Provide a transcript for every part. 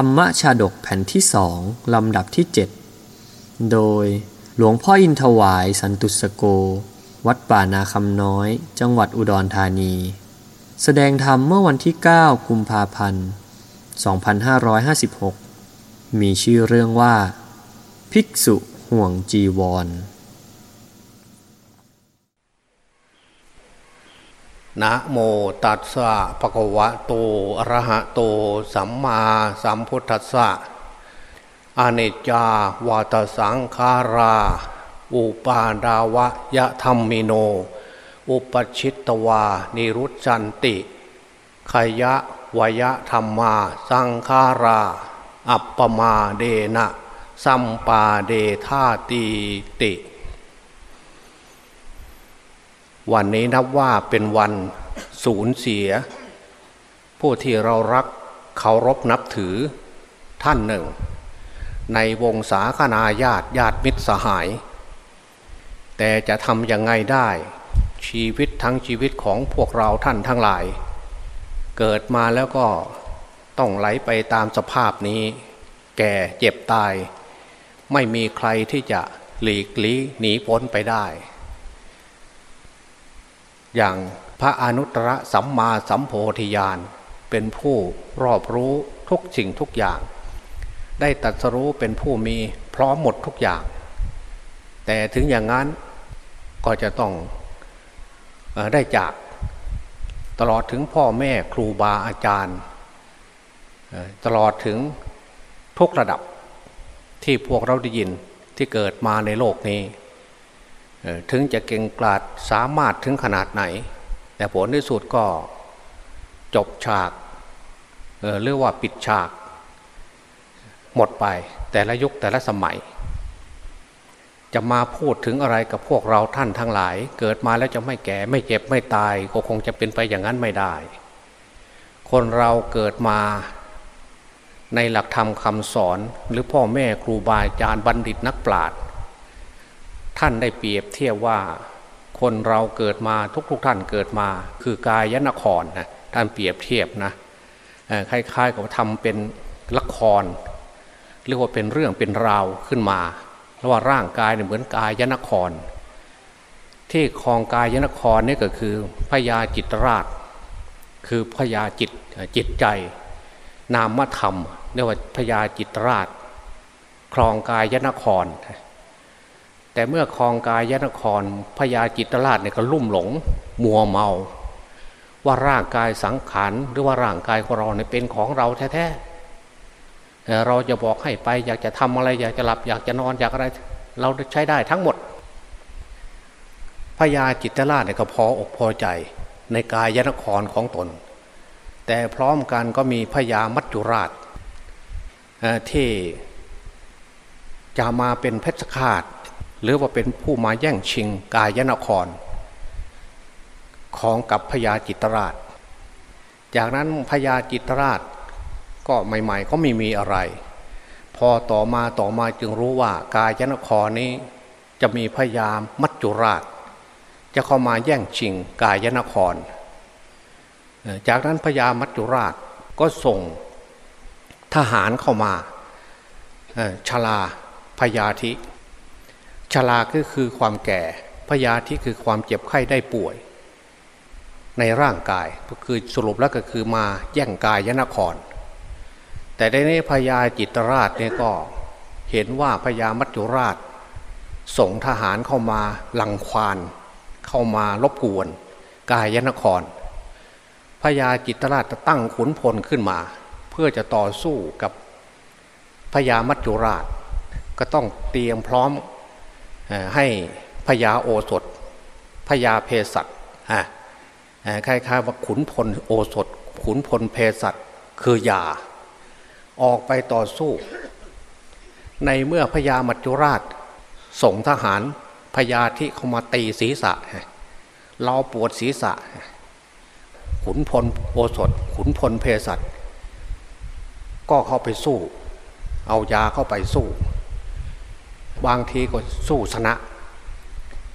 รรมชาดกแผ่นที่สองลำดับที่ 7 โดยหลวงพ่ออินทวายสันตุสโก วัดป่านาคำน้อย จังหวัดอุดรธานี แสดงธรรมเมื่อวันที่ 9 กุมภาพันธ์ 2556 มีชื่อเรื่องว่า ภิกษุห่วงจีวร นะโมตัสสะภะคะวะโตอะระหะโต สัมมาสัมพุทธัสสะอเนจาวาตสังขารา อุปาดาวะยะธรรมิโน อุปชิตตวา นิรุจันติขยะวยะธรรมาสังขารา อัปปมาเดนะ สัมปาเดธาตีติ วันนี้นับว่าเป็นวันสูญเสีย ผู้ที่เรารักเคารพนับถือท่านหนึ่ง ในวงศาคณาญาติญาติมิตรสหาย แต่จะทำยังไงได้ชีวิตทั้งชีวิตของพวกเราท่านทั้งหลาย เกิดมาแล้วก็ต้องไหลไปตามสภาพนี้ แก่เจ็บตาย ไม่มีใครที่จะหลีกลี่หนีพ้นไปได้ อย่างพระอนุตตรสัมมาสัมโพธิญาณเป็นผู้รอบรู้ทุกสิ่งทุกอย่าง ได้ตรัสรู้เป็นผู้มีพร้อมหมดทุกอย่าง แต่ถึงอย่างนั้นก็จะต้องอได้จากตลอดถึงพ่อแม่ครูบาอาจารย์ ตลอดถึงทุกระดับที่พวกเราได้ยินที่เกิดมาในโลกนี้ ถึงจะเก่งกาจสามารถถึงขนาดไหน แต่ผลที่สุดก็จบฉากเอ่อเรียกว่าปิดฉาก หมดไปแต่ละยุคแต่ละสมัย จะมาพูดถึงอะไรกับพวกเราท่านทั้งหลาย เกิดมาแล้วจะไม่แก่ไม่เจ็บไม่ตาย ก็คงจะเป็นไปอย่างนั้นไม่ได้ คนเราเกิดมาในหลักธรรมคำสอนหรือพ่อแม่ครูบาอาจารย์บัณฑิตนักปราชญ์ ท่านได้เปรียบเทียบว่าคนเราเกิดมาทุกๆทท่านเกิดมา คือกายนครนะท่านเปรียบเทียบนะคล้ายๆกับทำเป็นละครเรียกว่าเป็นเรื่องเป็นราวขึ้นมาแล้วว่าร่างกายเนี่ยเหมือนกายยนคร ที่คลองกายยนครนี่ก็คือพญาจิตราช คือพญาจิตจิตใจ นามธรรมเรียกว่าพญาจิตรราชคลองกายยนคร แต่เมื่อคลองกายยนครพญาจิตรราชเนี่ยก็ลุ่มหลง มัวเมา ว่าร่างกายสังขารหรือว่าร่างกายของเราเนี่ยเป็นของเราแท้ๆเราจะบอกให้ไปอยากจะทำอะไรอยากจะหลับ อยากจะนอนอยากอะไร เราใช้ได้ทั้งหมดพญาจิตตราชเนี่ยก็พออกพอใจในกายยนครของตน แต่พร้อมกันก็มีพญามัจจุราชเที่จะมาเป็นเพชฌฆาต หรือว่าเป็นผู้มาแย่งชิงกายยนคร ของกับพญาจิตรราช จากนั้นพญาจิตรราชก็ใหม่ ๆ ก็ไม่มีอะไร พอต่อมาต่อมาจึงรู้ว่ากายนครนี้จะมีพยามัจจุราช จะเข้ามาแย่งชิงกายนคร จากนั้นพญามัจจุราชก็ส่งทหารเข้ามาชลาพยาธิ ชลาก็คือความแก่พยาธิคือความเจ็บไข้ได้ป่วย ในร่างกายก็คือสรุปแล้วก็คือมาแย่งกายยนคร แต่ในนี้พญาจิตรราชเนี่ยก็เห็นว่าพญามัจจุราช ส่งทหารเข้ามาลังควาน เข้ามารบกวน กายยนครพญาจิตรราชจะตั้งขุนพลขึ้นมา เพื่อจะต่อสู้กับพญามัจจุราช ก็ต้องเตรียมพร้อม ให้พญาโอสถพญาเพศัตคล้ายๆว่าขุนพลโอสถ ขุนพลเพศัตคือยา ออกไปต่อสู้ ในเมื่อพญามัจจุราช ส่งทหารพญาที่เข้ามาตีศีรษะ เราปวดศีรษะ ขุนพลโอสถ ขุนพลเพศัตก็เข้าไปสู้ เอายาเข้าไปสู้ บางทีก็สู้ชนะ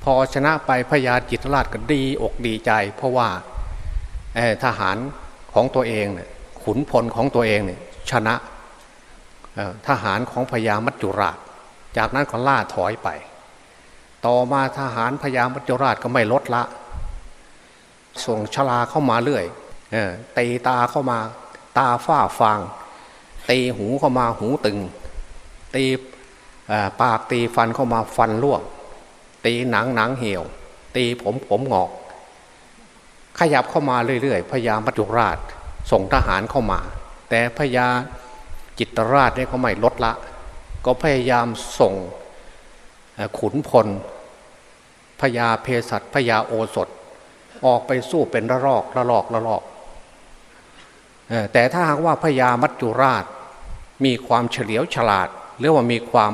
พอชนะไปพญาจิตรราชก็ดีอกดีใจ เพราะว่าทหารของตัวเองเนี่ยขุนพลของตัวเองเนี่ยชนะทหารของพญามัจจุราช จากนั้นก็ล่าถอยไป ต่อมาทหารพญามัจจุราชก็ไม่ลดละ ส่งชลาเข้ามาเรื่อยตีตาเข้ามาตาฝ้าฟางตีหูเข้ามาหูตึงตี ปากตีฟันเข้ามาฟันร่วง ตีหนังหนังเหี่ยว ตีผมผมงอก ขยับเข้ามาเรื่อยๆพญามัจจุราชส่งทหารเข้ามา แต่พญาจิตรราชเนี่ยเขาไม่ลดละ ก็พยายามส่งขุนพลพญาเพศัตพญาโอสถ ออกไปสู้เป็นระลอกระลอกระลอกแต่ถ้าหากว่าพญามัจจุราชมีความเฉลียวฉลาด หรือว่ามีความ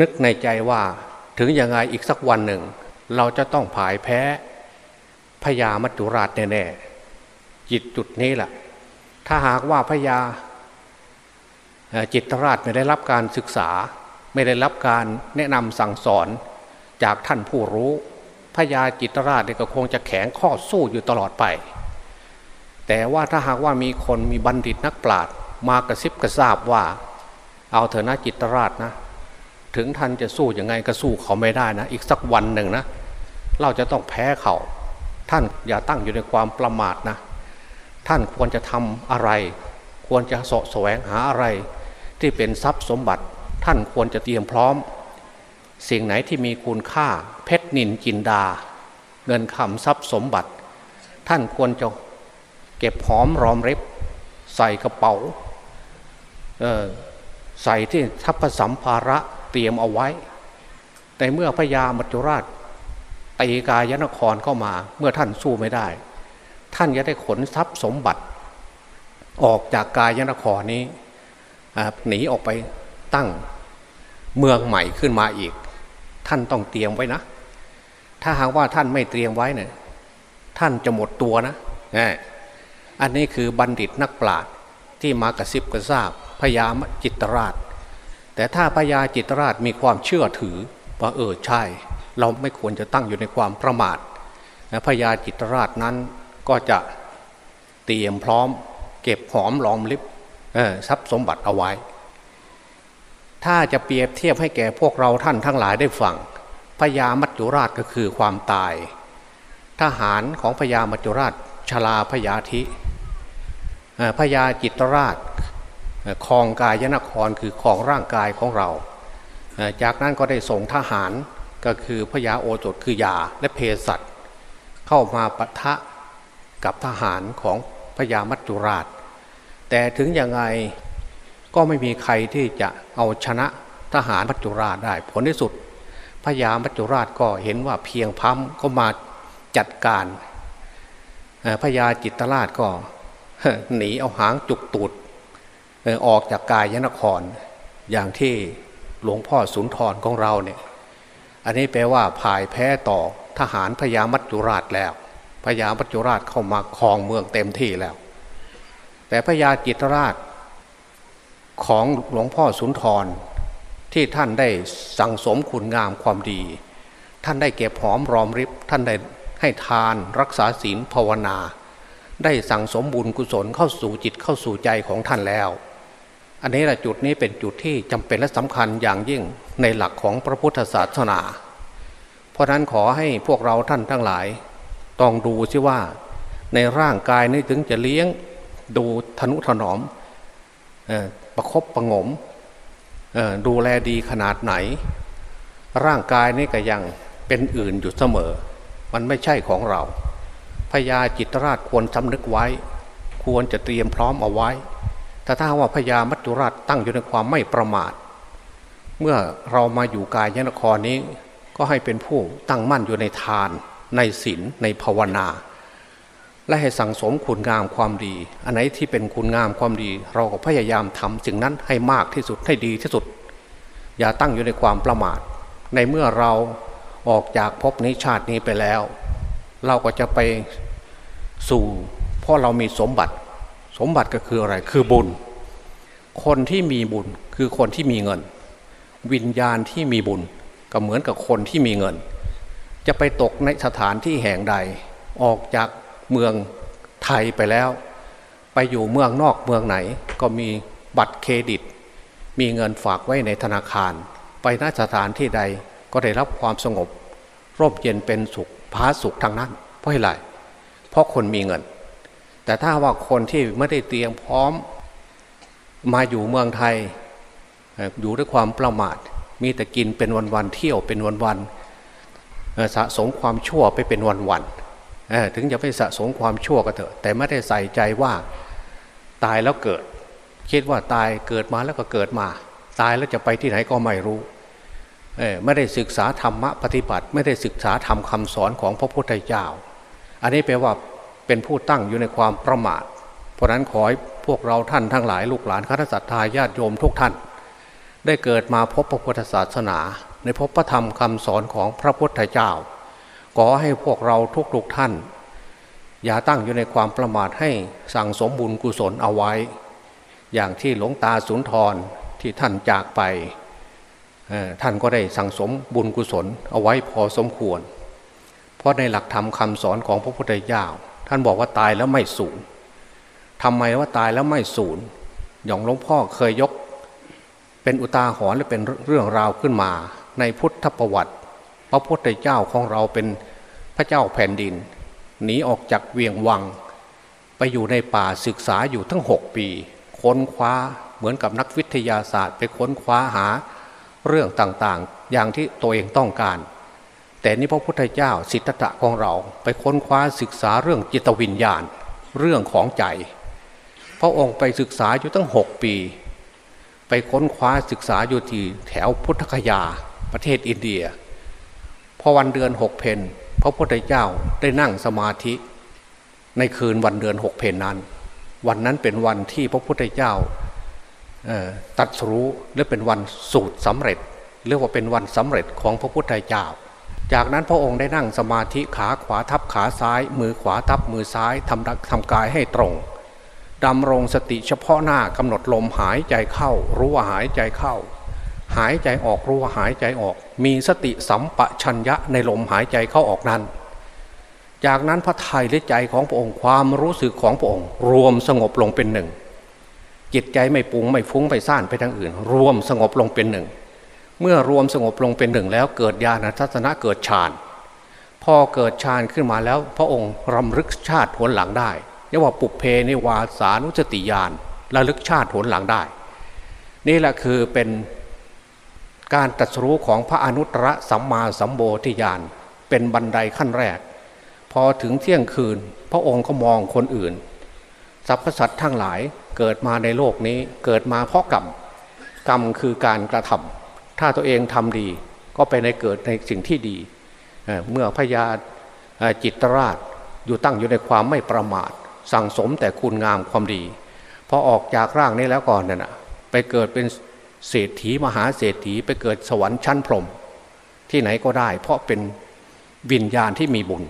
นึกในใจว่าถึงยังไงอีกสักวันหนึ่ง เราจะต้องผายแพ้พญามัจจุราชแน่ๆจิตจุดนี้แหละถ้าหากว่าพญาจิตราชไม่ได้รับการศึกษา ไม่ได้รับการแนะนำสั่งสอนจากท่านผู้รู้พญาจิตราชก็คงจะแข็งข้อสู้อยู่ตลอดไป แต่ว่าถ้าหากว่ามีคนมีบัณฑิตนักปราชญ์มากระซิบกระซาบว่า เอาเถอะนะจิตราชนะ ถึงท่านจะสู้ยังไงก็สู้เขาไม่ได้นะ อีกสักวันหนึ่งนะ เราจะต้องแพ้เขาท่านอย่าตั้งอยู่ในความประมาทนะ ท่านควรจะทำอะไร ควรจะสะแสวงหาอะไร ที่เป็นทรัพย์สมบัติ ท่านควรจะเตรียมพร้อม สิ่งไหนที่มีคุณค่า เพชรนินจินดา เงินคำทรัพย์สมบัติ ท่านควรจะเก็บหอมรอมริบ ใส่กระเป๋าใส่ที่ทัพสัมภาระ เตรียมเอาไว้ แต่เมื่อพญามัจจุราชตีกายนครเข้ามา เมื่อท่านสู้ไม่ได้ ท่านจะได้ขนทรัพย์สมบัติ ออกจากกายนครนี้หนีออกไปตั้งเมืองใหม่ขึ้นมาอีก ท่านต้องเตรียมไว้นะ ถ้าหากว่าท่านไม่เตรียมไว้เนี่ยท่านจะหมดตัวนะอันนี้คือบัณฑิตนักปราชญ์ที่มากระซิบกระซาบพญามจิตรราช แต่ถ้าพญาจิตรราชมีความเชื่อถือว่าเออใช่ เราไม่ควรจะตั้งอยู่ในความประมาทพญาจิตรราชนั้นก็จะเตรียมพร้อม เก็บหอมหลอมลิบทรัพย์สมบัติเอาไว้ ถ้าจะเปรียบเทียบให้แก่พวกเราท่านทั้งหลายได้ฟังพญามัจจุราชก็คือความตาย ทหารของพญามัจจุราชชลาพญาธิพญาจิตรราช คลองกายยนครคือคลองร่างกายของเรา จากนั้นก็ได้ส่งทหารก็คือพญาโอสถคือยาและเภสัชเข้ามาปะทะกับทหารของพญามัจจุราช แต่ถึงยังไงก็ไม่มีใครที่จะเอาชนะทหารมัจจุราชได้ผลที่สุดพญามัจจุราชก็เห็นว่าเพียงพัมก็มาจัดการพญาจิตรราชก็หนีเอาหางจุกตูด ออกจากกายยนคร อย่างที่หลวงพ่อสุนทรของเราเนี่ย อันนี้แปลว่าพ่ายแพ้ต่อทหารพญามัจจุราชแล้วพญามัจจุราชเข้ามาครองเมืองเต็มที่แล้ว แต่พญาจิตราชของหลวงพ่อสุนทรที่ท่านได้สั่งสมคุณงามความดี ท่านได้เก็บหอมรอมริบ ท่านได้ให้ทานรักษาศีลภาวนา ได้สั่งสมบุญกุศลเข้าสู่จิตเข้าสู่ใจของท่านแล้ว อันนี้แหละจุดนี้เป็นจุดที่จำเป็นและสำคัญอย่างยิ่งในหลักของพระพุทธศาสนา เพราะนั้นขอให้พวกเราท่านทั้งหลาย ต้องดูซิว่า ในร่างกายนี้ถึงจะเลี้ยงดูทนุถนอมประครบประงมดูแลดีขนาดไหน ร่างกายนี้ก็ยังเป็นอื่นอยู่เสมอ มันไม่ใช่ของเราพญาจิตราชควรสำนึกไว้ ควรจะเตรียมพร้อมเอาไว้ แต่ถ้าว่าพญามัจจุราชตั้งอยู่ในความไม่ประมาท เมื่อเรามาอยู่กายยนครนี้ ก็ให้เป็นผู้ตั้งมั่นอยู่ในทาน ในศีลในภาวนา และให้สั่งสมคุณงามความดี อันไหนที่เป็นคุณงามความดี เราก็พยายามทำสิ่งนั้นให้มากที่สุดให้ดีที่สุด อย่าตั้งอยู่ในความประมาท ในเมื่อเราออกจากภพนี้ชาตินี้ไปแล้ว เราก็จะไปสู่เพราะเรามีสมบัติ สมบัติก็คืออะไรคือบุญ คนที่มีบุญคือคนที่มีเงิน วิญญาณที่มีบุญ ก็เหมือนกับคนที่มีเงิน จะไปตกในสถานที่แห่งใด ออกจากเมืองไทยไปแล้ว ไปอยู่เมืองนอกเมืองไหน ก็มีบัตรเครดิต มีเงินฝากไว้ในธนาคาร ไปนสถานที่ใดก็ได้รับความสงบ ร่มเย็นเป็นสุขพาสุขทางนั้น เพราะอะไรเพราะคนมีเงิน แต่ถ้าว่าคนที่ไม่ได้เตรียมพร้อม มาอยู่เมืองไทย อยู่ด้วยความประมาท มีแต่กินเป็นวันๆเที่ยวเป็นวันๆสะสมความชั่วไปเป็นวันๆถึงจะไม่สะสมความชั่วก็เถอะ แต่ไม่ได้ใส่ใจว่าตายแล้วเกิด คิดว่าตายเกิดมาแล้วก็เกิดมา ตายแล้วจะไปที่ไหนก็ไม่รู้ไม่ได้ศึกษาธรรมะปฏิบัติ ไม่ได้ศึกษาธรรมคาสอนของพระพุทธเจ้า อันนี้แปลว่า เป็นผู้ตั้งอยู่ในความประมาท เพราะนั้นขอให้พวกเราท่านทั้งหลายลูกหลานคณะสัตยาญาติโยมทุกท่าน ได้เกิดมาพบพระพุทธศาสนา ในพบพระธรรมคำสอนของพระพุทธเจ้า ขอให้พวกเราทุกๆท่าน อย่าตั้งอยู่ในความประมาทให้สั่งสมบุญกุศลเอาไว้ อย่างที่หลวงตาสุนทรที่ท่านจากไปท่านก็ได้สั่งสมบุญกุศลเอาไว้พอสมควร เพราะในหลักธรรมคาสอนของพระพุทธเจ้า ท่านบอกว่าตายแล้วไม่สูญทำไมว่าตายแล้วไม่สูญอย่างหลวงพ่อเคยยก เป็นอุตาหรณ์และเป็นเรื่องราวขึ้นมา ในพุทธประวัติ พระพุทธเจ้าของเราเป็นพระเจ้าแผ่นดินหนีออกจากเวียงวัง ไปอยู่ในป่าศึกษาอยู่ทั้งหกปี ค้นคว้าเหมือนกับนักวิทยาศาสตร์ ไปค้นคว้าหาเรื่องต่างๆ อย่างที่ตัวเองต้องการ แต่นี่พระพุทธเจ้าสิทธัตถะของเราไปค้นคว้าศึกษาเรื่องจิตวิญญาณ เรื่องของใจ พระองค์ไปศึกษาอยู่ตั้งหกปี ไปค้นคว้าศึกษาอยู่ที่แถวพุทธคยาประเทศอินเดีย พอวันเดือนหกเพนพระพุทธเจ้าได้นั่งสมาธิในคืนวันเดือนหกเพนนั้น วันนั้นเป็นวันที่พระพุทธเจ้าตัดรู้และเป็นวันสูตรสำเร็จเรียกว่าเป็นวันสำเร็จของพระพุทธเจ้า จากนั้นพระองค์ได้นั่งสมาธิขาขวาทับขาซ้าย มือขวาทับมือซ้ายทำทำกายให้ตรงดำรงสติเฉพาะหน้ากำหนดลมหายใจเข้า รู้ว่าหายใจเข้า หายใจออกรู้ว่าหายใจออก มีสติสัมปชัญญะในลมหายใจเข้าออกนั้น จากนั้นพระทัยและใจของพระองค์ความรู้สึกของพระองค์ รวมสงบลงเป็นหนึ่งจิตใจไม่ปุงไม่ฟุ้งไปซ่านไปทางอื่น รวมสงบลงเป็นหนึ่ง เมื่อรวมสงบลงเป็นหนึ่งแล้วเกิดญาณทัศนะเกิดฌานพอเกิดฌานขึ้นมาแล้ว พระองค์รำลึกชาติผลหลังได้เรียกว่าปุเพนิวาสานุสติญาณระลึกชาติผลหลังได้ นี่แหละคือเป็นการตัดสู้ของพระอนุตตรสัมมาสัมโบธิญาณเป็นบันไดขั้นแรก พอถึงเที่ยงคืน พระองค์ก็มองคนอื่นสรรพสัตว์ทั้งหลายเกิดมาในโลกนี้เกิดมาเพราะกรรม กรรมคือการกระทำ ถ้าตัวเองทำดี ก็ไปในเกิดในสิ่งที่ดีเมื่อพญาจิตรราชอยู่ตั้งอยู่ในความไม่ประมาท สั่งสมแต่คุณงามความดีพอออกจากร่างนี้แล้วก่อนเนี่ยนะไปเกิดเป็นเศรษฐีมหาเศรษฐีไปเกิดสวรรค์ชั้นพรหมที่ไหนก็ได้ เพราะเป็นวิญญาณที่มีบุญ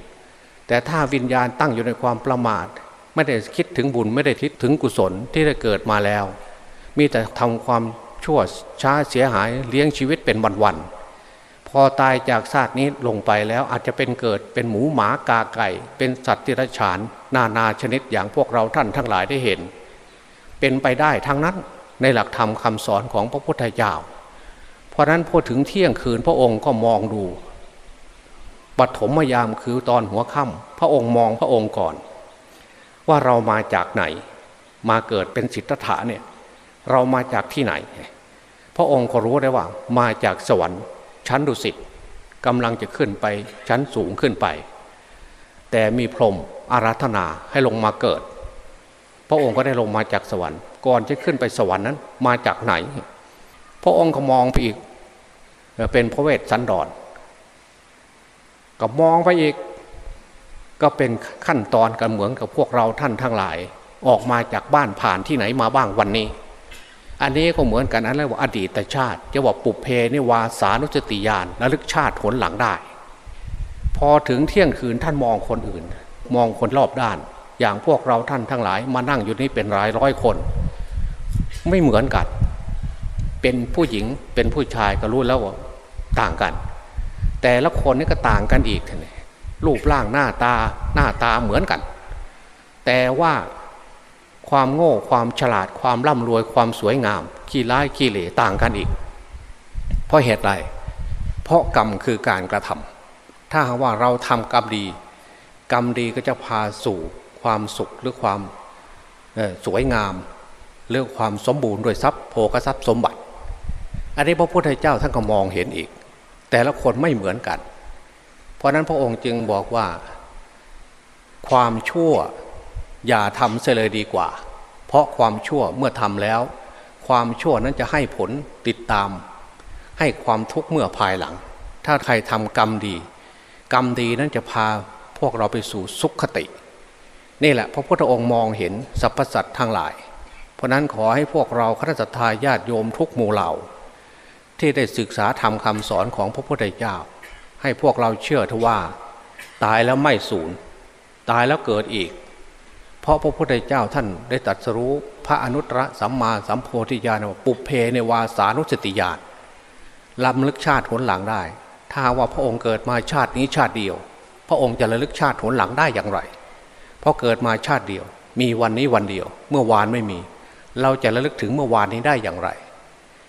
แต่ถ้าวิญญาณตั้งอยู่ในความประมาท ไม่ได้คิดถึงบุญไม่ได้คิดถึงกุศลที่ได้เกิดมาแล้ว มีแต่ทำความ ชั่วช้าเสียหายเลี้ยงชีวิตเป็นวันๆพอตายจากชาตินี้ลงไปแล้วอาจจะเป็นเกิดเป็นหมูหมากาไก่ เป็นสัตว์ที่รฉาน นานาชนิดอย่างพวกเราท่านทั้งหลายได้เห็น เป็นไปได้ทั้งนั้นในหลักธรรมคาสอนของพระพุทธเจ้า เพราะนั้นพอถึงเที่ยงคืนพระองค์ก็มองดูปฐมยามคือตอนหัวค่ำพระองค์มองพระองค์ก่อน ว่าเรามาจากไหน มาเกิดเป็นสิทธัตถะเนี่ย เรามาจากที่ไหน พระองค์ก็รู้ได้ว่า มาจากสวรรค์ชั้นดุสิตกำลังจะขึ้นไปชั้นสูงขึ้นไป แต่มีพรหมอาราธนาให้ลงมาเกิด พระองค์ก็ได้ลงมาจากสวรรค์ ก่อนจะขึ้นไปสวรรค์นั้น มาจากไหน พระองค์ก็มองไปอีก เป็นพระเวทสันดรก็มองไปอีก ก็เป็นขั้นตอนกันเหมือนกับพวกเราท่านทั้งหลาย ออกมาจากบ้านผ่านที่ไหนมาบ้างวันนี้ อันนี้ก็เหมือนกันอันเรียกว่าอดีตชาติจะบอกปุเพนี่วาสานุสติญาณระลึกชาติผลหลังได้ พอถึงเที่ยงคืนท่านมองคนอื่น มองคนรอบด้าน อย่างพวกเราท่านทั้งหลาย มานั่งอยู่นี่เป็นรายร้อยคน ไม่เหมือนกัน เป็นผู้หญิงเป็นผู้ชายก็รู้แล้วว่าต่างกัน แต่ละคนนี่ก็ต่างกันอีกเลยรูปร่างหน้าตาหน้าตาเหมือนกัน แต่ว่า ความโง่ความฉลาดความร่ำรวยความสวยงาม ขี้ร้ายขี้เหร่ต่างกันอีก เพราะเหตุไรเพราะกรรมคือการกระทำถ้าหากว่าเราทำกรรมดี กรรมดีก็จะพาสู่ความสุขหรือความสวยงาม เรื่องความสมบูรณ์ด้วยทรัพย์โภคทรัพย์สมบัติ อันนี้พระพุทธเจ้าท่านก็มองเห็นอีก แต่ละคนไม่เหมือนกัน เพราะนั้นพระองค์จึงบอกว่า ความชั่ว อย่าทำเสียเลยดีกว่า เพราะความชั่วเมื่อทำแล้ว ความชั่วนั้นจะให้ผลติดตาม ให้ความทุกข์เมื่อภายหลัง ถ้าใครทำกรรมดี กรรมดีนั้นจะพาพวกเราไปสู่สุขคติ นี่แหละ พระพุทธองค์มองเห็นสรรพสัตว์ทั้งหลาย เพราะนั้นขอให้พวกเราคณะทาญาติโยมทุกหมู่เหล่า ที่ได้ศึกษาทำคำสอนของพระพุทธเจ้า ให้พวกเราเชื่อทว่า ตายแล้วไม่สูญตายแล้วเกิดอีก เพราะพระพุทธเจ้าท่านได้ตรัสรู้พระอนุตตรสัมมาสัมโพธิญาณปุเพในวาสานุสติญาณลำลึกชาติผลหลังได้ ถ้าว่าพระองค์เกิดมาชาตินี้ชาติเดียว พระองค์จะระลึกชาติผลหลังได้อย่างไร เพราะเกิดมาชาติเดียว มีวันนี้วันเดียว เมื่อวานไม่มี เราจะระลึกถึงเมื่อวานนี้ได้อย่างไร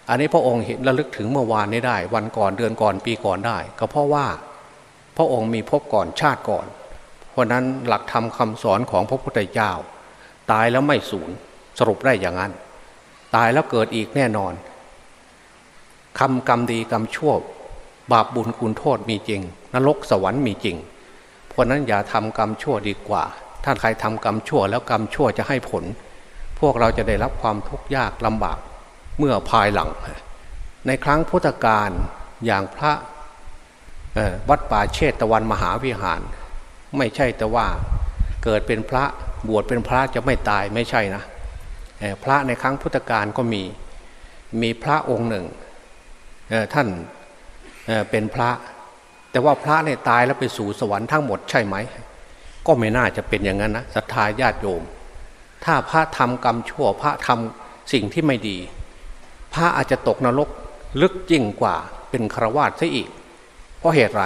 อันนี้พระองค์เห็นระลึกถึงเมื่อวานนี้ได้ วันก่อนเดือนก่อนปีก่อนได้ ก็เพราะว่า พระองค์มีพบก่อนชาติก่อน เพราะนั้นหลักธรรมคาสอนของพระพุทธเจ้า ตายแล้วไม่สูญสรุปได้อย่างนั้น ตายแล้วเกิดอีกแน่นอนคำกรรมดีกรรมชั่วบาปบุญคุณโทษมีจริง นรกสวรรค์มีจริง เพราะนั้นอย่าทำกรรมชั่วดีกว่า ถ้าใครทำกรรมชั่วแล้วกรรมชั่วจะให้ผล พวกเราจะได้รับความทุกข์ยากลำบากเมื่อภายหลัง ในครั้งพุทธกาลอย่างพระวัดป่าเชตตะวันมหาวิหาร ไม่ใช่แต่ว่าเกิดเป็นพระบวชเป็นพระจะไม่ตายไม่ใช่นะพระในครั้งพุทธกาลก็มีมีพระองค์หนึ่งท่านเป็นพระ แต่ว่าพระเนี่ยตายแล้วไปสู่สวรรค์ทั้งหมดใช่ไหม ก็ไม่น่าจะเป็นอย่างนั้นนะศรัทธาญาติโยม ถ้าพระทำกรรมชั่วพระทำสิ่งที่ไม่ดี พระอาจจะตกนรกลึกยิ่งกว่าเป็นครวาสซะอีก เพราะเหตุไร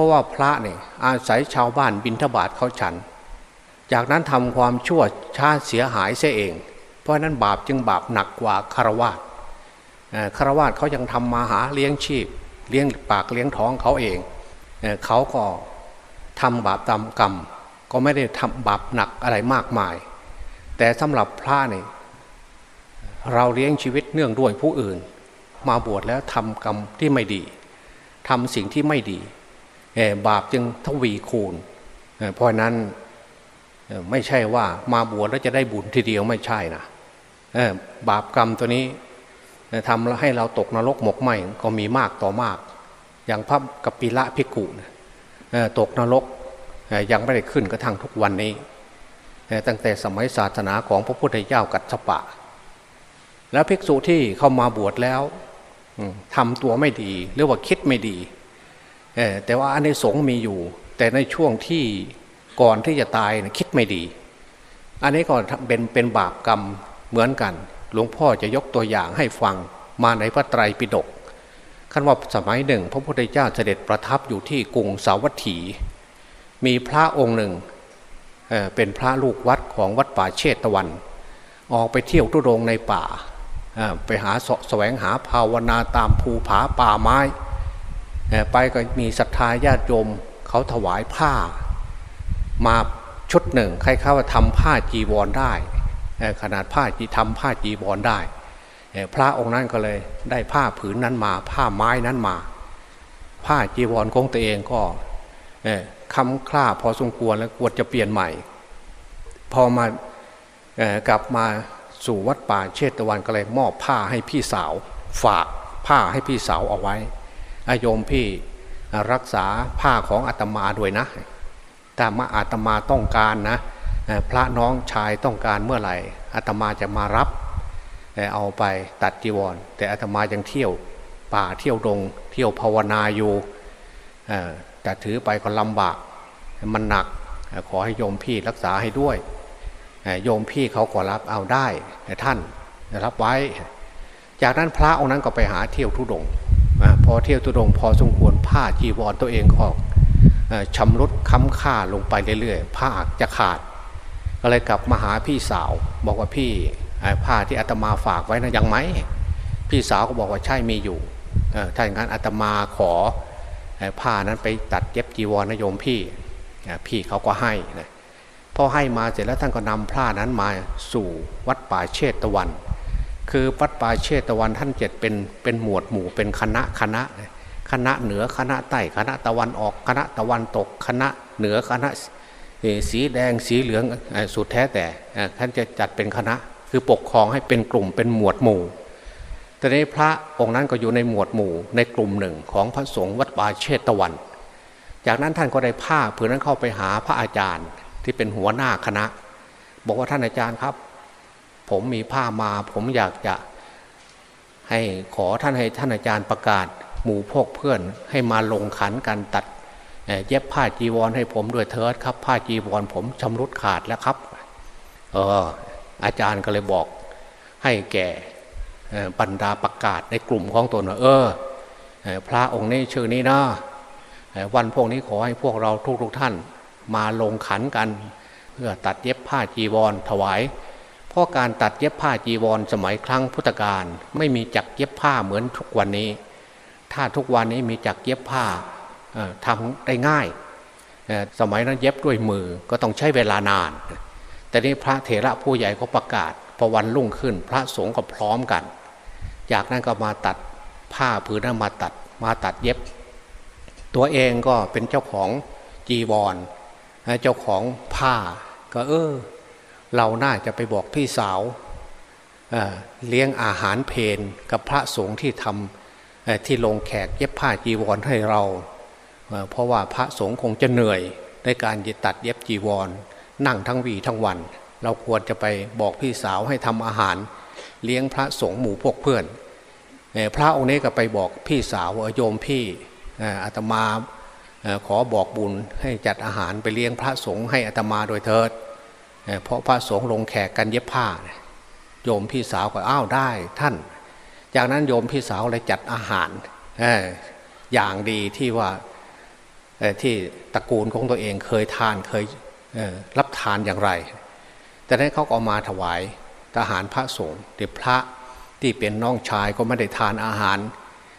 ราะว่าพระเนี่ยอาศัยชาวบ้านบินทบาทเขาฉัน จากนั้นทำความชั่วชาเสียหายเสียเอง เพราะนั้นบาปจึงบาปหนักกว่าคารวาสคารวาสเขายังทำมาหาเลี้ยงชีพ เลี้ยงปากเลี้ยงท้องเขาเองเขาก็ทำบาปตามกรรม ก็ไม่ได้ทำบาปหนักอะไรมากมาย แต่สำหรับพระเนี่ยเราเลี้ยงชีวิตเนื่องด้วยผู้อื่น มาบวชแล้วทำกรรมที่ไม่ดีทำสิ่งที่ไม่ดี บาปจึงทวีคูณเพราะนั้นไม่ใช่ว่ามาบวชแล้วจะได้บุญทีเดียวไม่ใช่นะบาปกรรมตัวนี้ทำให้เราตกนรกหมกไหมก็มีมากต่อมาก อย่างพระกัปปิละพิกุตกนรกยังไม่ได้ขึ้นกระทั่งทุกวันนี้ ตั้งแต่สมัยศาสนาของพระพุทธเจ้ากัจจปะ แล้วภิกษุที่เข้ามาบวชแล้วทำตัวไม่ดีหรือว่าคิดไม่ดี แต่ว่าอันในสงมีอยู่ แต่ในช่วงที่ก่อนที่จะตายคิดไม่ดี อันนี้ก็เป็นเป็นบาปกรรมเหมือนกัน หลวงพ่อจะยกตัวอย่างให้ฟังมาในพระไตรปิฎกคันว่าสมัยหนึ่ง พระพุทธเจ้าเสด็จประทับอยู่ที่กรุงสาวัตถี มีพระองค์หนึ่งเป็นพระลูกวัดของวัดป่าเชตตะวัน ออกไปเที่ยวทุดงในป่า ไปหาสแสวงหาภาวนาตามภูผาป่าไม้ ไปก็มีศรัทธาญาติโยมเขาถวายผ้า มาชุดหนึ่งใครเข้าว่าทำผ้าจีวรได้ขนาดผ้าจีทำผ้าจีวรได้ พระองค์นั้นก็เลยได้ผ้าผืนนั้นมา ผ้าไม้นั้นมา ผ้าจีวรของตัวเองก็คำคล้าพอสมควรแล้วกวดจะเปลี่ยนใหม่ พอมากลับมาสู่วัดป่าเชตวันก็เลยมอบผ้าให้พี่สาว ฝากผ้าให้พี่สาวเอาไว้ โยมพี่รักษาผ้าของอาตมาด้วยนะแต่มาอาตมาต้องการนะพระน้องชายต้องการเมื่อไหร่อาตมาจะมารับเอาไปตัดจีวร แต่อาตมายังเที่ยวป่าเที่ยวดง เที่ยวภาวนาอยู่จะถือไปก็ลำบากมันหนักขอให้โยมพี่รักษาให้ด้วยโยมพี่เขาก็รับเอาได้ท่านรับไว้ จากนั้นพระองค์นั้นก็ไปหาเที่ยวทุดง พอเที่ยวทุดงพอสมควรผ้าจีวรตัวเองก็ชำรุดค้ำค่าลงไปเรื่อยๆผ้าจะขาด ก็เลยกลับมาหาพี่สาว บอกว่าพี่ผ้าที่อาตมาฝากไว้นะยังไหมพี่สาวก็บอกว่าใช่มีอยู่ถ้าอย่างนั้นอาตมาขอผ้านั้นไปตัดเย็บจีวรนโยมพี่พี่เขาก็ให้นะพอให้มาเสร็จแล้วท่านก็นำผ้านั้นมาสู่วัดป่าเชตตะวัน คือวัดป่าเชตตะวันท่านเจ็ดเป็นเป็นหมวดหมู่เป็นคณะคณะคณะเหนือคณะใต้คณะตะวันออกคณะตะวันตกคณะเหนือคณะสีแดงสีเหลืองสุดแท้แต่ท่านจะจัดเป็นคณะคือปกครองให้เป็นกลุ่มเป็นหมวดหมู่แต่ในพระองค์นั้นก็อยู่ในหมวดหมู่ในกลุ่มหนึ่งของพระสงฆ์วัดป่าเชตตะวัน จากนั้นท่านก็ได้ผ้าผืนนั้นเข้าไปหาพระอาจารย์ที่เป็นหัวหน้าคณะ บอกว่าท่านอาจารย์ครับ ผมมีผ้ามา ผมอยากจะให้ขอท่านให้ท่านอาจารย์ประกาศ หมู่พวกเพื่อนให้มาลงขันกันตัดเย็บผ้าจีวรให้ผมด้วยเถิดครับ ผ้าจีวรผมชำรุดขาดแล้วครับเอออาจารย์ก็เลยบอกให้แก่บรรดาประกาศในกลุ่มของตนว่าเออ พระองค์นี้ชื่อนี้นะวันพวกนี้ขอให้พวกเราทุกๆทท่าน มาลงขันกัน เพื่อตัดเย็บผ้าจีวรถวาย เพราะการตัดเย็บผ้าจีวรสมัยครั้งพุทธกาลไม่มีจักเย็บผ้าเหมือนทุกวันนี้ ถ้าทุกวันนี้มีจักเย็บผ้าทำได้ง่าย สมัยนั้นเย็บด้วยมือก็ต้องใช้เวลานาน แต่นี้พระเถระผู้ใหญ่ก็ประกาศพอวันรุ่งขึ้น พระสงฆ์ก็พร้อมกัน จากนั้นก็มาตัดผ้าผืนนั้นมาตัดมาตัดเย็บ ตัวเองก็เป็นเจ้าของจีวร เจ้าของผ้าก็เออ เราน่าจะไปบอกพี่สาวเเลี้ยงอาหารเพนกับพระสงฆ์ที่ทำที่ลงแขกเย็บผ้าจีวรให้เราเพราะว่าพระสงฆ์คงจะเหนื่อยในการยึดตัดเย็บจีวร นั่งทั้งวีทั้งวัน เราควรจะไปบอกพี่สาวให้ทำอาหาร เลี้ยงพระสงฆ์หมู่พวกเพื่อนพระองค์นี้ก็ไปบอกพี่สาวโยมพี่อาตมาขอบอกบุญให้จัดอาหารไปเลี้ยงพระสงฆ์ให้อัตมาโดยเถิด เพราะพระสงฆ์ลงแขกกันเย็บผ้า โยมพี่สาวก็อ้าวได้ท่าน จากนั้นโยมพี่สาวเลยจัดอาหารอย่างดีที่ว่าที่ตระกูลของตัวเองเคยทานเคยรับทานอย่างไร แต่นั้นเขาก็เอามาถวายทหารพระสงฆ์เดี๋ยวพระที่เป็นน้องชายก็ไม่ได้ทานอาหาร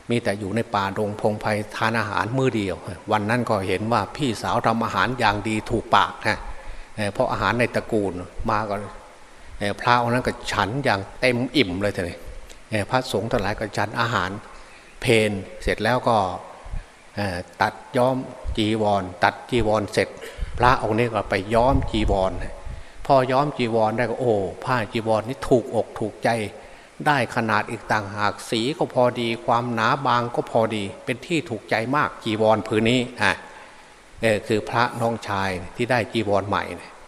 มีแต่อยู่ในป่าดงพงไพ่ทานอาหารมื้อเดียว วันนั้นก็เห็นว่าพี่สาวทำอาหารอย่างดีถูกปากนะ เพราะอาหารในตระกูลมาก็พระองค์นั้นก็ฉันอย่างเต็มอิ่มเลยทีนี้พระสงฆ์ทั้งหลายก็ฉันอาหารเพนเสร็จแล้วก็ตัดย้อมจีวร ตัดจีวรเสร็จ พระองค์นี้ก็ไปย้อมจีวร พอย้อมจีวรได้ก็โอ้ผ้าจีวรนี่ถูกอกถูกใจ ได้ขนาดอีกต่างหากสีก็พอดี ความหนาบางก็พอดี เป็นที่ถูกใจมากจีวรผืนนี้อะ เออคือพระน้องชายที่ได้จีวรใหม่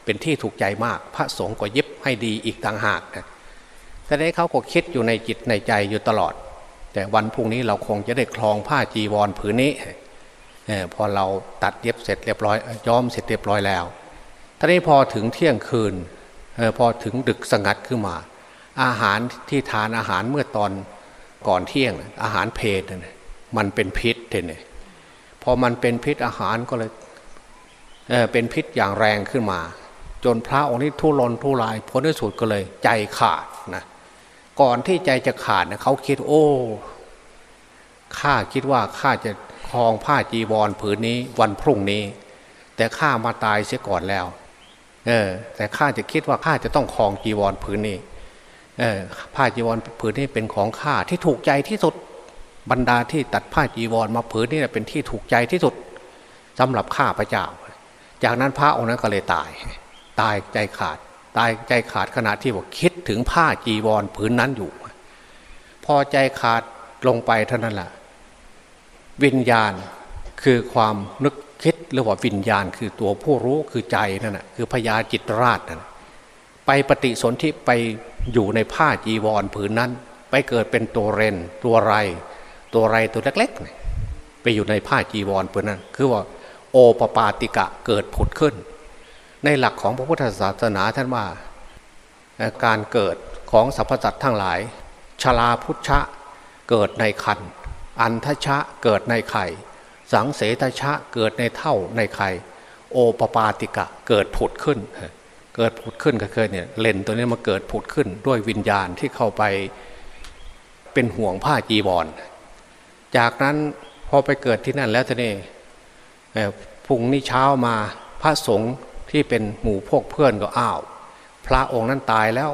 เป็นที่ถูกใจมาก พระสงฆ์ก็เย็บให้ดีอีกต่างหากนะแต่ได้เขาก็คิดอยู่ในจิตในใจอยู่ตลอด แต่วันพรุ่งนี้เราคงจะได้คลองผ้าจีวรผืนนี้อพอเราตัดเย็บเสร็จเรียบร้อยย้อมเสร็จเรียบร้อยแล้วท่านี้พอถึงเที่ยงคืนอพอถึงดึกสงัดขึ้นมา อาหารที่ทานอาหารเมื่อตอนก่อนเที่ยง อาหารเพลมันเป็นพิษเท่นี่พอมันเป็นพิษอาหารก็เลย เเป็นพิษอย่างแรงขึ้นมา จนพระองค์นี้ทุรนทุรายผลที่สุดก็เลย ใจขาดนะก่อนที่ใจจะขาดนะเขาคิดโอ้ข้าคิดว่าข้าจะคลองผ้าจีวรผืนนี้วันพรุ่งนี้ แต่ข้ามาตายเสียก่อนแล้ว เออ แต่ข้าจะคิดว่าข้าจะต้องคลองจีวรผืนนี้ผ้าจีวรผืนนี้เป็นของข้าที่ถูกใจที่สุดบรรดาที่ตัดผ้าจีวรมาผืนนี้เป็นที่ถูกใจที่สุดสำหรับข้าพระเจ้า จากนั้นพระองค์นั้นก็เลยตาย ตายใจขาด ตายใจขาดขณะที่บอกคิดถึงผ้าจีวรผืนนั้นอยู่ พอใจขาดลงไปเท่านั้นแหละวิญญาณคือความนึกคิดหรือว่าวิญญาณ คือตัวผู้รู้คือใจนั่นแหะคือพญาจิตราชนั่นไปปฏิสนธิไปอยู่ในผ้าจีวรผืนนั้น ไปเกิดเป็นตัวเรนตัวไร ตัวไรตัวเล็กๆไปอยู่ในผ้าจีวรผืนนั้น คือว่า โอปปาติกะเกิดผุดขึ้น ในหลักของพระพุทธศาสนาท่านว่าการเกิดของสรรพสัตว์ทั้งหลาย ชลาพุชะเกิดในคัน อันทชะเกิดในไข่ สังเสทชะเกิดในเท่าในไข่ โอปปาติกะเกิดผุดขึ้น เกิดผุดขึ้นก็เคยเนี่ยเลนตัวนี้มาเกิดผุดขึ้น ด้วยวิญญาณที่เข้าไปเป็นห่วงผ้าจีบอลจากนั้นพอไปเกิดที่นั่นแล้วทีนี้ พุ่งนี้เช้ามาพระสงฆ์ที่เป็นหมู่พวกเพื่อนก็อ้าว พระองค์นั้นตายแล้ว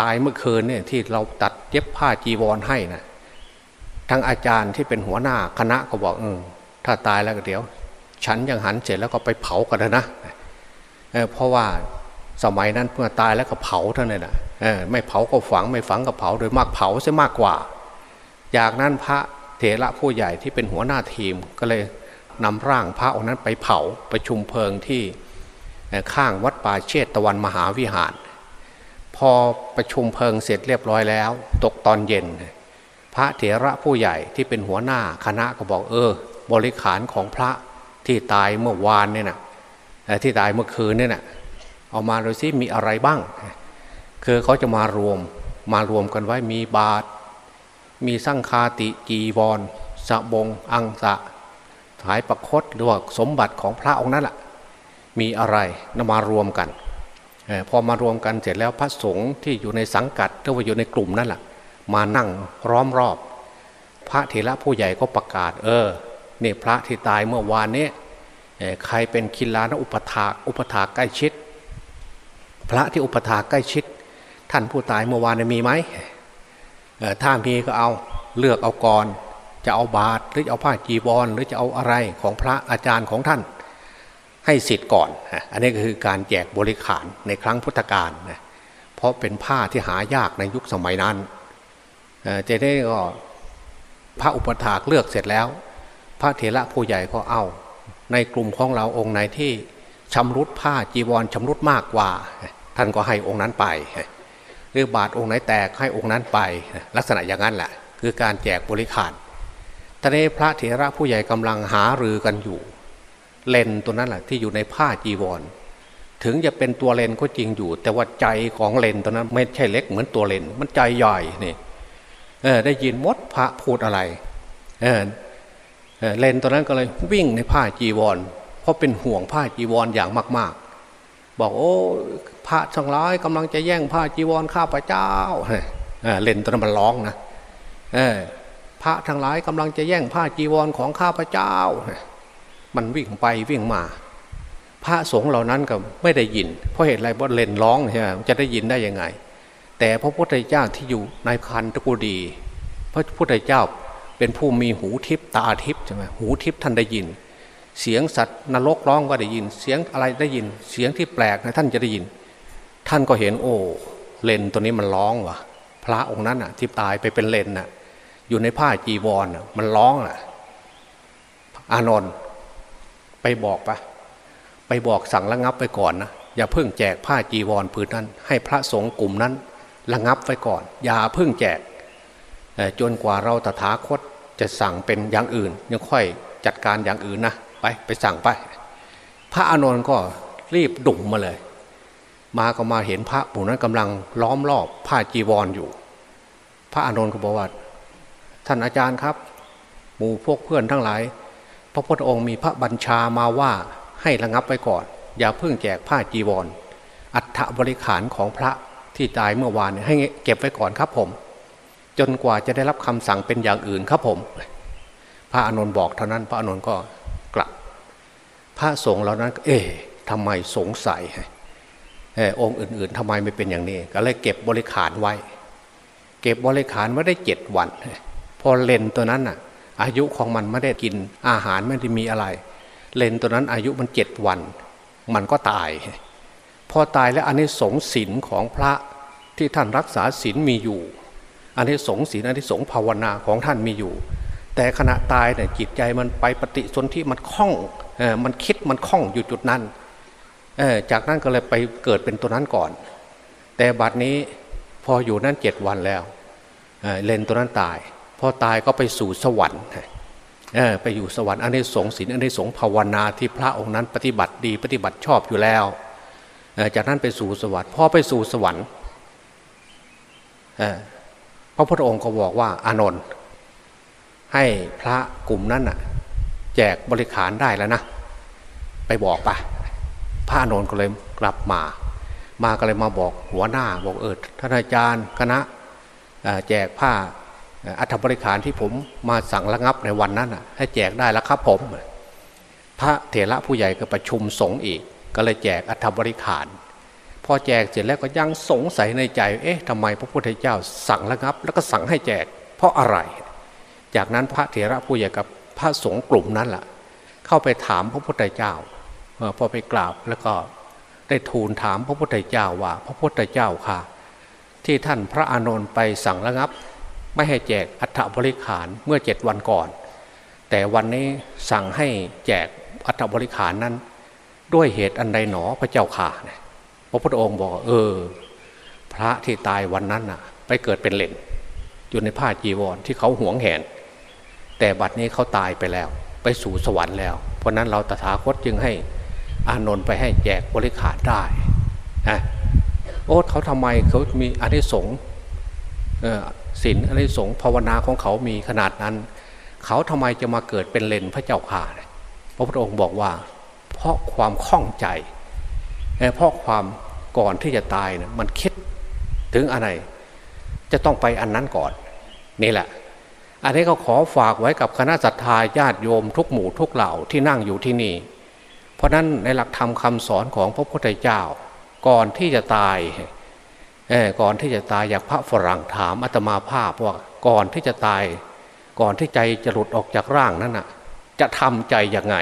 ตายเมื่อคืนเนี่ยที่เราตัดเย็บผ้าจีวรให้นะทั้งอาจารย์ที่เป็นหัวหน้าคณะก็บอกเออถ้าตายแล้วก็เดี๋ยว ฉันยังหันเสร็จแล้วก็ไปเผากันนะเเพราะว่าสมัยนั้นเมื่อตายแล้วก็เผาเท่านั้นนะไม่เผาก็ฝังไม่ฝังก็เผาโดยมากเผาซะมากกว่า จากนั้นพระเถระผู้ใหญ่ที่เป็นหัวหน้าทีมก็เลย นำร่างพระองค์นั้นไปเผาประชุมเพลิงที่ข้างวัดป่าเชตตะวันมหาวิหาร พอประชุมเพลิงเสร็จเรียบร้อยแล้ว ตกตอนเย็น พระเถระผู้ใหญ่ที่เป็นหัวหน้าคณะก็บอกเออ บริขารของพระที่ตายเมื่อวานเนี่ยนะที่ตายเมื่อคืนเนี่ยนะเอามาดูซิมีอะไรบ้าง คือเขาจะมารวมมารวมกันไว้มีบาท มีสังคาติจีวรสบง อังสะ ถายประคตหรือว่าสมบัติของพระองค์นั้นแหละมีอะไรนำมารวมกันอพอมารวมกันเสร็จแล้วพระสงฆ์ที่อยู่ในสังกัดหรือว่าอยู่ในกลุ่มนั่นแหละมานั่งร้อมรอบ พระเถระผู้ใหญ่ก็ประกาศ เออเนี่พระที่ตายเมื่อวานนี้ใครเป็นคิลานอุปถาอุปถาใกล้ชิด พระที่อุปถาใกล้ชิด ท่านผู้ตายเมื่อวานมีไหมถ้ามีก็เอาเลือกเอาก่อน จะเอาบาตรหรือจะเอาผ้าจีวรหรือจะเอาอะไรของพระอาจารย์ของท่าน ให้สิทธิ์ก่อน อันนี้ก็คือการแจกบริขารในครั้งพุทธกาลนะเพราะเป็นผ้าที่หายากในยุคสมัยนั้นจะได้ก็พระอุปถากเลือกเสร็จแล้ว พระเถระผู้ใหญ่ก็เอา ในกลุ่มของเราองค์ไหนที่ชำรุดผ้าจีวรชำรุดมากกว่า ท่านก็ให้องค์นั้นไป หรือบาทองค์ไหนแตกให้องค์นั้นไป ลักษณะอย่างนั้นแหละคือการแจกบริขาร ตอนนี้พระเถระผู้ใหญ่กำลังหารือกันอยู่ เลนตัวนั้นแหละที่อยู่ในผ้าจีวร ถึงจะเป็นตัวเลนก็จริงอยู่ แต่ว่าใจของเลนตัวนั้นไม่ใช่เล็กเหมือนตัวเลน มันใจใหญ่นี่เออได้ยินมดพระพูดอะไรเออเลนตัวนั้นก็เลยวิ่งในผ้าจีวร เพราะเป็นห่วงผ้าจีวรอย่างมาก ๆ บอกโอ้พระทั้งร้ายกำลังจะแย่งผ้าจีวรข้าพเจ้าเออเลนตัวนั้นมันร้องนะเออ พระทั้งหลายกำลังจะแย่งผ้าจีวรของข้าพเจ้า มันวิ่งไปวิ่งมา พระสงฆ์เหล่านั้นก็ไม่ได้ยิน เพราะเหตุอะไรเพราะเล่นร้องใช่ไหมจะได้ยินได้ยังไง แต่พระพุทธเจ้าที่อยู่ในคันตะกูดี พระพุทธเจ้าเป็นผู้มีหูทิพตาทิพใช่ไหมหูทิพท่านได้ยิน เสียงสัตว์นรกร้องก็ได้ยิน เสียงอะไรได้ยิน เสียงที่แปลกนะท่านจะได้ยิน ท่านก็เห็นโอ้เลนตัวนี้มันร้องวะพระองค์นั้นอะที่ตายไปเป็นเลนน่ะ อยู่ในผ้าจีวรมันร้องอะ อานนท์ไปบอกปะไปบอกสั่งระงับไปก่อนนะอย่าเพิ่งแจกผ้าจีวรผืนนั้น ให้พระสงฆ์กลุ่มนั้น ระงับไว้ก่อน อย่าเพิ่งแจกจนกว่าเราตถาคตจะสั่งเป็นอย่างอื่น ยังค่อยจัดการอย่างอื่นนะไปไปสั่งไป พระอานนท์ก็รีบดุ่มมาเลย มาก็มาเห็นพระผู้นั้นกำลังล้อมรอบผ้าจีวรออยู่ พระอานนท์ก็บอกว่า ท่านอาจารย์ครับ หมู่พวกเพื่อนทั้งหลาย พระพุทธองค์มีพระบัญชามาว่าให้ระงับไว้ก่อน อย่าเพิ่งแจกผ้าจีวรอัฐบริขารของพระที่ตายเมื่อวานให้เก็บไว้ก่อนครับผม จนกว่าจะได้รับคำสั่งเป็นอย่างอื่นครับผม พระอานนท์บอกเท่านั้น พระอานนท์ก็กลับ พระสงฆ์เหล่านั้น เอ๊ะทำไมสงสัยองค์อื่น ๆทำไมไม่เป็นอย่างนี้ ก็เลยเก็บบริขารไว้ เก็บบริขารไว้ได้เจ็ดวัน พอเลนตัวนั้นอะ อายุของมันไม่ได้กินอาหารไม่ได้มีอะไร เลนตัวนั้นอายุมันเจ็ดวัน มันก็ตาย พอตายแล้วอันนี้สงศีลของพระที่ท่านรักษาศีลมีอยู่ อันนี้สงศีลอันนี้สงภาวนาของท่านมีอยู่ แต่ขณะตายเนี่ยจิตใจมันไปปฏิสนธิมันคล้องเออมันคิดมันคล้องอยู่จุดนั้นเออจากนั้นก็เลยไปเกิดเป็นตัวนั้นก่อน แต่บัดนี้พออยู่นั้นเจ็ดวันแล้วเเลนตัวนั้นตาย พอตายก็ไปสู่สวรรค์ไปอยู่สวรรค์อันนี้สงสินอันนี้สงภาวนาที่พระองค์นั้นปฏิบัติดีปฏิบัติชอบอยู่แล้วจากนั้นไปสู่สวรรค์พอไปสู่สวรรค์พระพุทธองค์ก็บอกว่าอานนท์ให้พระกลุ่มนั้นน่ะแจกบริขารได้แล้วนะไปบอกปะพระอานนท์ก็เลยกลับมา มาก็เลยมาบอกหัวหน้าบอกเออท่านอาจารย์คณะแจกผ้า อัฐบริขารที่ผมมาสั่งระงับในวันนั้นให้แจกได้แล้วครับผม พระเถระผู้ใหญ่ก็ประชุมสงฆ์อีก ก็เลยแจกอัฐบริขารพอแจกเสร็จแล้วก็ยังสงสัยในใจ เอ๊ะทำไมพระพุทธเจ้าสั่งระงับ แล้วก็สั่งให้แจก เพราะอะไร จากนั้นพระเถระผู้ใหญ่กับพระสงฆ์กลุ่มนั้นล่ะ เข้าไปถามพระพุทธเจ้าพอไปกราบแล้วก็ได้ทูลถามพระพุทธเจ้าว่า พระพุทธเจ้าค่ะ ที่ท่านพระอานนท์ไปสั่งระงับ ไม่ให้แจกอัฐบริขารเมื่อเจ็ดวันก่อน แต่วันนี้สั่งให้แจกอัฐบริขารนั้น ด้วยเหตุอันใดหนอพระเจ้าค่ะพระพุทธองค์บอกเออ พระที่ตายวันนั้นน่ะ ไปเกิดเป็นเลนอยู่ในผ้าจีวรที่เขาหวงแหน แต่บัดนี้เขาตายไปแล้ว ไปสู่สวรรค์แล้ว เพราะนั้นเราตถาคตจึงให้อานนท์ไปให้แจกบริขารได้นะโอ้เขาทำไมเขามีอนิสงส์ ศีลอนิสงส์ภาวนาของเขามีขนาดนั้น เขาทำไมจะมาเกิดเป็นเลนพระเจ้าข่าพระพุทธองค์บอกว่า เพราะความข้องใจเพราะความก่อนที่จะตายเนี่ยมันคิดถึงอะไรจะต้องไปอันนั้นก่อนนี่แหละ อันนี้ก็ขอฝากไว้กับคณะสัตยาญาติโยมทุกหมู่ทุกเหล่าที่นั่งอยู่ที่นี่ เพราะนั้นในหลักธรรมคาสอนของพระพุทธเจ้า ก่อนที่จะตาย ก่อนที่จะตายอยางพระฝรั่งถามอาตมาภาพว่าก่อนที่จะตาย ก่อนที่ใจจะหลุดออกจากร่างนั้นน่ะ จะทำใจยังไง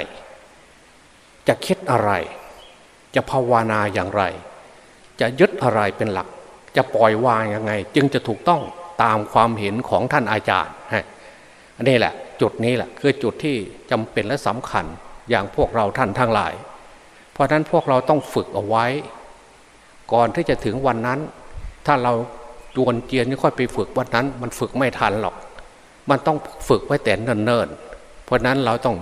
จะคิดอะไร จะภาวนาอย่างไร จะยึดอะไรเป็นหลัก จะปล่อยวางยังไง จึงจะถูกต้องตามความเห็นของท่านอาจารย์อันนี้แหละ จุดนี้แหละคือจุดที่จำเป็นและสำคัญอย่างพวกเราท่านทั้งหลาย เพราะนั้นพวกเราต้องฝึกเอาไว้ ก่อนที่จะถึงวันนั้น ถ้าเราจวนเจียนนี่ค่อยไปฝึกวันนั้น มันฝึกไม่ทันหรอก มันต้องฝึกไว้แต่เนิ่นๆเพราะนั้นเราต้อง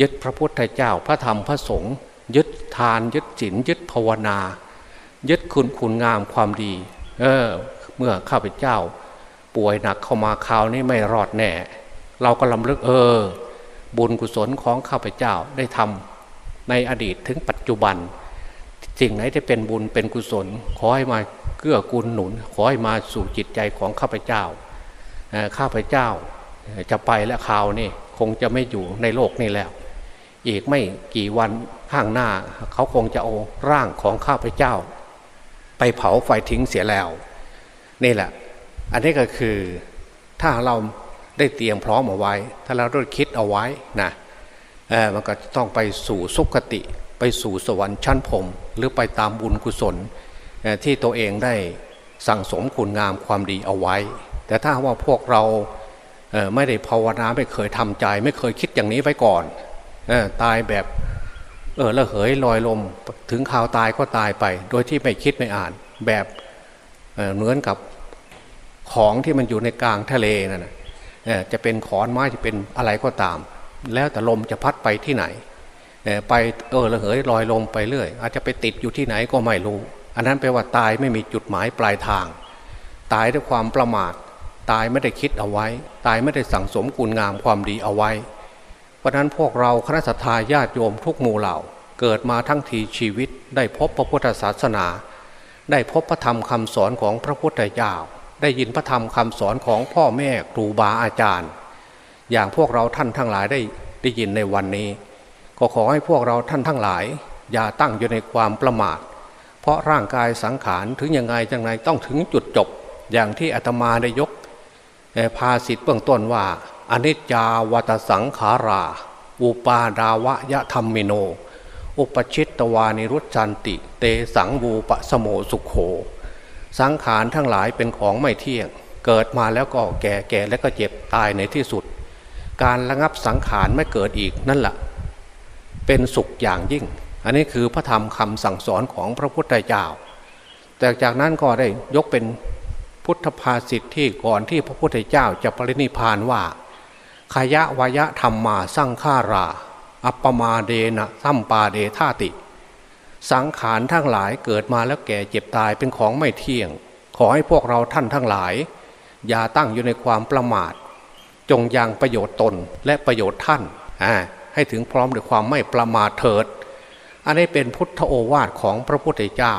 ยึดพระพุทธเจ้าพระธรรมพระสงฆ์ยึดทานยึดศีลยึดภาวนา ยึดคุณคุณงามความดี เออ เมื่อข้าพเจ้า ป่วยหนักเข้ามาคราวนี้ไม่รอดแน่ เราก็ลำลึกเออ บุญกุศลของข้าพเจ้าได้ทำในอดีตถึงปัจจุบัน สิ่งไหนที่เป็นบุญเป็นกุศล ขอให้มา เกื้อกูลหนุน ขอให้มาสู่จิตใจของข้าพเจ้าข้าพเจ้าจะไปและข่าวนี่คงจะไม่อยู่ในโลกนี้แล้ว อีกไม่กี่วันข้างหน้า เขาคงจะเอาร่างของข้าพเจ้า ไปเผาไฟทิ้งเสียแล้ว นี่แหละ อันนี้ก็คือถ้าเราได้เตรียมพร้อมเอาไว้ ถ้าเราได้คิดเอาไว้นะมันก็ต้องไปสู่สุคติ ไปสู่สวรรค์ชั้นพรมหรือไปตามบุญกุศล ที่ตัวเองได้สั่งสมคุณงามความดีเอาไว้ แต่ถ้าว่าพวกเราไม่ได้ภาวนาไม่เคยทำใจ ไม่เคยคิดอย่างนี้ไว้ก่อนตายแบบเออละเหยลอยลมถึงข่าวตายก็ตายไป โดยที่ไม่คิดไม่อ่านแบบเหมือนกับของที่มันอยู่ในกลางทะเลนั่นจะเป็นขอนไม้จะเป็นอะไรก็ตาม แล้วแต่ลมจะพัดไปที่ไหนไปเออระเหยลอยลมไปเรื่อย อาจจะไปติดอยู่ที่ไหนก็ไม่รู้ อันนั้นแปลว่าตายไม่มีจุดหมายปลายทาง ตายด้วยความประมาท ตายไม่ได้คิดเอาไว้ ตายไม่ได้สั่งสมคุณงามความดีเอาไว้ เพราะนั้นพวกเราคณะสัตยาญาติโยมทุกหมู่เหล่า เกิดมาทั้งทีชีวิต ได้พบพระพุทธศาสนา ได้พบพระธรรมคำสอนของพระพุทธเจ้า ได้ยินพระธรรมคำสอนของพ่อแม่ครูบาอาจารย์ อย่างพวกเราท่านทั้งหลายได้ได้ยินในวันนี้ ก็ขอให้พวกเราท่านทั้งหลาย อย่าตั้งอยู่ในความประมาท เพราะร่างกายสังขารถึงยังไงจังไงต้องถึงจุดจบ อย่างที่อาตมาได้ยกภาสิทธ์เบื้องต้นว่าอนิจจาวัตสังขารา อุปาดาวะยะธรรมิโน อุปชิตตวานิรุจันติ เตสังวูปสโมสุขโข สังขารทั้งหลายเป็นของไม่เที่ยง เกิดมาแล้วก็แก่แก่แล้วก็เจ็บตายในที่สุด การระงับสังขารไม่เกิดอีกนั่นแหละเป็นสุขอย่างยิ่ง อันนี้คือพระธรรมคำสั่งสอนของพระพุทธเจ้า แต่จากนั้นก็ได้ยกเป็นพุทธภาษิตที่ก่อนที่พระพุทธเจ้าจะปรินิพานว่าขยะวยะธรรมมาสร้างฆารา อัปปมาเดนะสัมปาเดธาติ สังขารทั้งหลายเกิดมาแล้วแก่เจ็บตายเป็นของไม่เที่ยง ขอให้พวกเราท่านทั้งหลาย อย่าตั้งอยู่ในความประมาท จงยังประโยชน์ตนและประโยชน์ท่านให้ถึงพร้อมด้วยความไม่ประมาทเถิด อันนี้เป็นพุทธโอวาทของพระพุทธเจ้า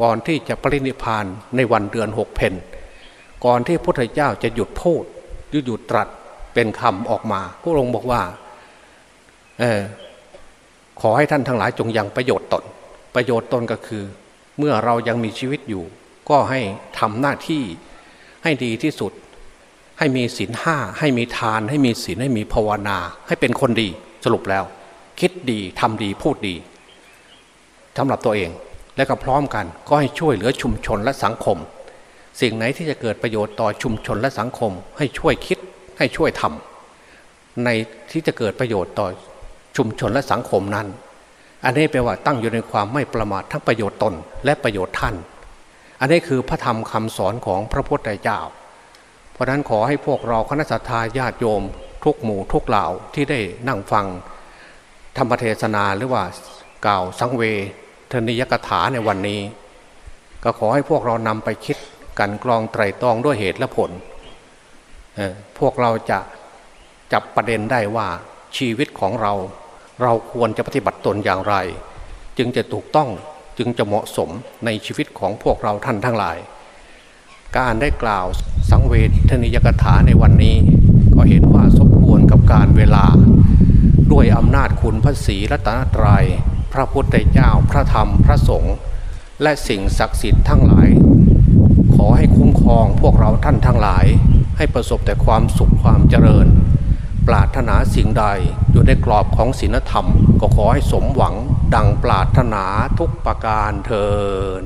ก่อนที่จะปรินิพานในวันเดือนหกเพนก่อนที่พุทธเจ้าจะหยุดพูดหรือหยุดตรัสเป็นคำออกมาพระองค์บอกว่าเออขอให้ท่านทั้งหลายจงยังประโยชน์ตน ประโยชน์ตนก็คือ เมื่อเรายังมีชีวิตอยู่ ก็ให้ทำหน้าที่ให้ดีที่สุด ให้มีศีลห้าให้มีทาน ให้มีศีลให้มีภาวนา ให้เป็นคนดีสรุปแล้ว คิดดีทำดีพูดดี สำหรับตัวเอง และก็พร้อมกันก็ให้ช่วยเหลือชุมชนและสังคม สิ่งไหนที่จะเกิดประโยชน์ต่อชุมชนและสังคม ให้ช่วยคิดให้ช่วยทำในที่จะเกิดประโยชน์ต่อชุมชนและสังคมนั้น อันนี้แปลว่าตั้งอยู่ในความไม่ประมาททั้งประโยชน์ตนและประโยชน์ท่าน อันนี้คือพระธรรมคำสอนของพระพุทธเจ้า เพราะนั้นขอให้พวกเราคณะสัตยาญาติโยม ทุกหมู่ทุกเหล่าที่ได้นั่งฟังธรรมเทศนาหรือว่ากล่าวสังเว ทนิยกถาในวันนี้ ก็ขอให้พวกเรานำไปคิดกันกรองไตรตรองด้วยเหตุและผล พวกเราจะจับประเด็นได้ว่าชีวิตของเรา เราควรจะปฏิบัติตนอย่างไร จึงจะถูกต้องจึงจะเหมาะสมในชีวิตของพวกเราท่านทั้งหลาย การได้กล่าวสังเวทนิยกถาในวันนี้ ก็เห็นว่าสมควรกับการเวลา ด้วยอำนาจคุณพระศรีรัตนตรยัย ระพุทธเจ้าพระธรรมพระสงฆ์และสิ่งศักดิ์สิทธิ์ทั้งหลาย ขอให้คุ้มครองพวกเราท่านทั้งหลาย ให้ประสบแต่ความสุขความเจริญ ปรารถนาสิ่งใดอยู่ในกรอบของศีลธรรม ก็ขอให้สมหวังดังปรารถนาทุกประการเทิน